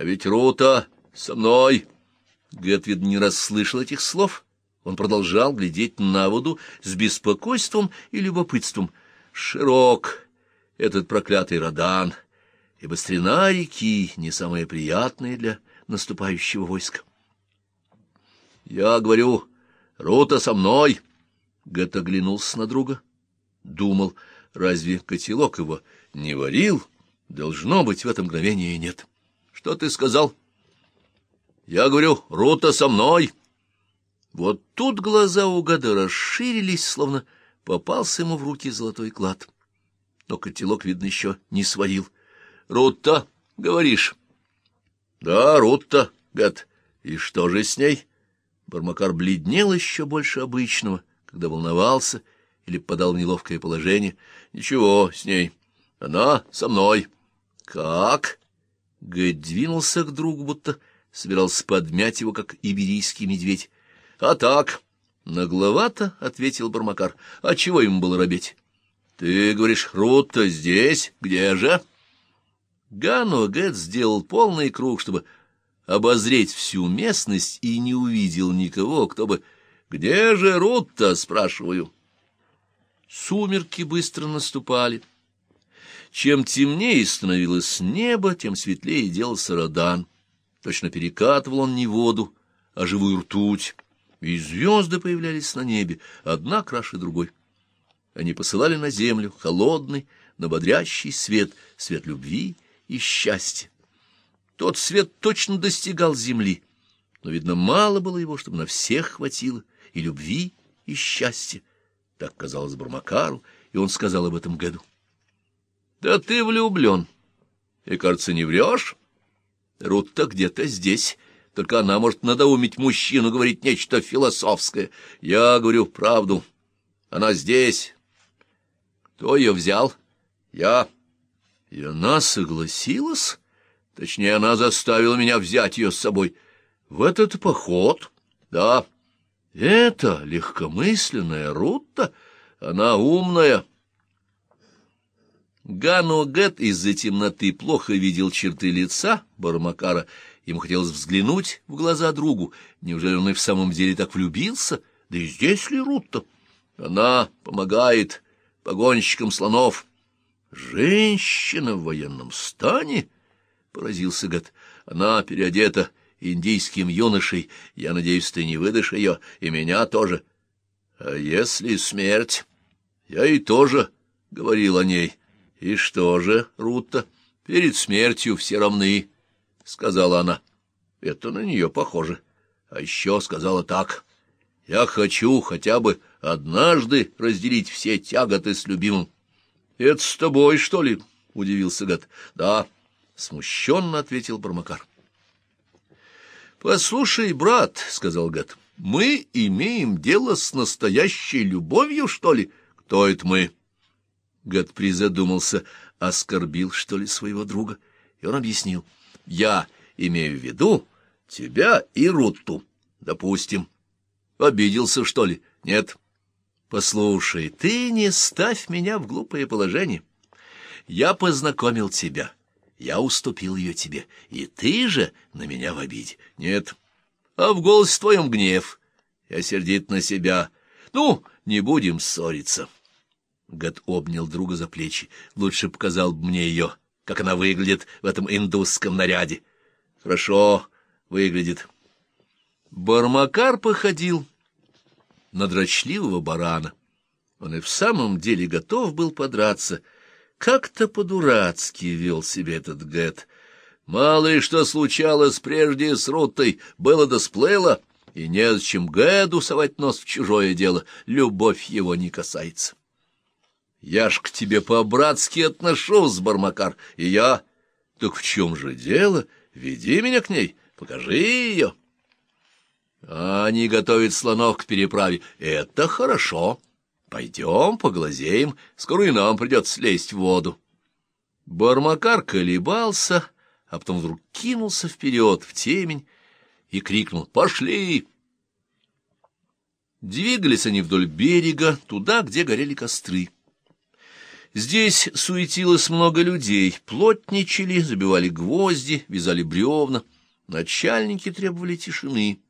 А ведь Рута со мной. Гэтвид не расслышал этих слов. Он продолжал глядеть на воду с беспокойством и любопытством. Широк этот проклятый Родан, и быстрина реки не самая приятная для наступающего войска. Я говорю, Рута со мной. Гэт оглянулся на друга. Думал, разве котелок его не варил? Должно быть, в этом мгновении нет. Что ты сказал? Я говорю, Рута со мной. Вот тут глаза у гада расширились, словно попался ему в руки золотой клад. Но котелок, видно, еще не сварил. Рута, говоришь? Да, Рута, гад. И что же с ней? Бармакар бледнел еще больше обычного, когда волновался или подал в неловкое положение. Ничего с ней. Она со мной. Как? Гэт двинулся к другу, будто собирался подмять его, как иберийский медведь. — А так, — нагловато ответил Бармакар. — А чего ему было робеть? — Ты говоришь, Рут-то здесь? Где же? Гану Гэт сделал полный круг, чтобы обозреть всю местность, и не увидел никого, кто бы... — Где же Рут-то? — спрашиваю. Сумерки быстро наступали. Чем темнее становилось небо, тем светлее делался Родан. Точно перекатывал он не воду, а живую ртуть, и звезды появлялись на небе, одна краше другой. Они посылали на землю холодный, но бодрящий свет, свет любви и счастья. Тот свет точно достигал земли, но, видно, мало было его, чтобы на всех хватило и любви, и счастья. Так казалось Бармакару, и он сказал об этом Гэду. — Да ты влюблен. И, кажется, не врешь? Рут-то где-то здесь. Только она может надоумить мужчину говорить нечто философское. Я говорю правду. Она здесь. Кто ее взял? Я. И она согласилась? Точнее, она заставила меня взять ее с собой. В этот поход? Да. Это легкомысленная Рутта? Она умная. Гану Гэт из-за темноты плохо видел черты лица Бармакара. Ему хотелось взглянуть в глаза другу. Неужели он и в самом деле так влюбился? Да и здесь ли Рутта? Она помогает погонщикам слонов. Женщина в военном стане? Поразился Гэт. Она переодета индийским юношей. Я надеюсь, ты не выдашь ее, и меня тоже. А если смерть? Я и тоже говорил о ней. — И что же, Рутта, перед смертью все равны, — сказала она. Это на нее похоже. А еще сказала так. — Я хочу хотя бы однажды разделить все тяготы с любимым. — Это с тобой, что ли? — удивился Гад. — Да, — смущенно ответил Бармакар. — Послушай, брат, — сказал Гад, — мы имеем дело с настоящей любовью, что ли? Кто это мы? — Гад призадумался, оскорбил, что ли, своего друга, и он объяснил. «Я имею в виду тебя и Рутту, допустим. Обиделся, что ли? Нет. Послушай, ты не ставь меня в глупое положение. Я познакомил тебя, я уступил ее тебе, и ты же на меня в обиде. Нет. А в голосе твоем гнев. Я сердит на себя. Ну, не будем ссориться». Гад обнял друга за плечи. Лучше показал бы мне ее, как она выглядит в этом индусском наряде. Хорошо выглядит. Бармакар походил на дрочливого барана. Он и в самом деле готов был подраться. Как-то по-дурацки вел себя этот Гэт. Мало ли что случалось прежде с Рутой, было да сплыло, и незачем Гэду совать нос в чужое дело, любовь его не касается. Я ж к тебе по-братски отношусь, Бармакар, и я... Так в чем же дело? Веди меня к ней, покажи ее. А они готовят слонов к переправе. Это хорошо. Пойдем, поглазеем, скоро и нам придется слезть в воду. Бармакар колебался, а потом вдруг кинулся вперед, в темень, и крикнул «Пошли!». Двигались они вдоль берега, туда, где горели костры. Здесь суетилось много людей, плотничали, забивали гвозди, вязали бревна. Начальники требовали тишины.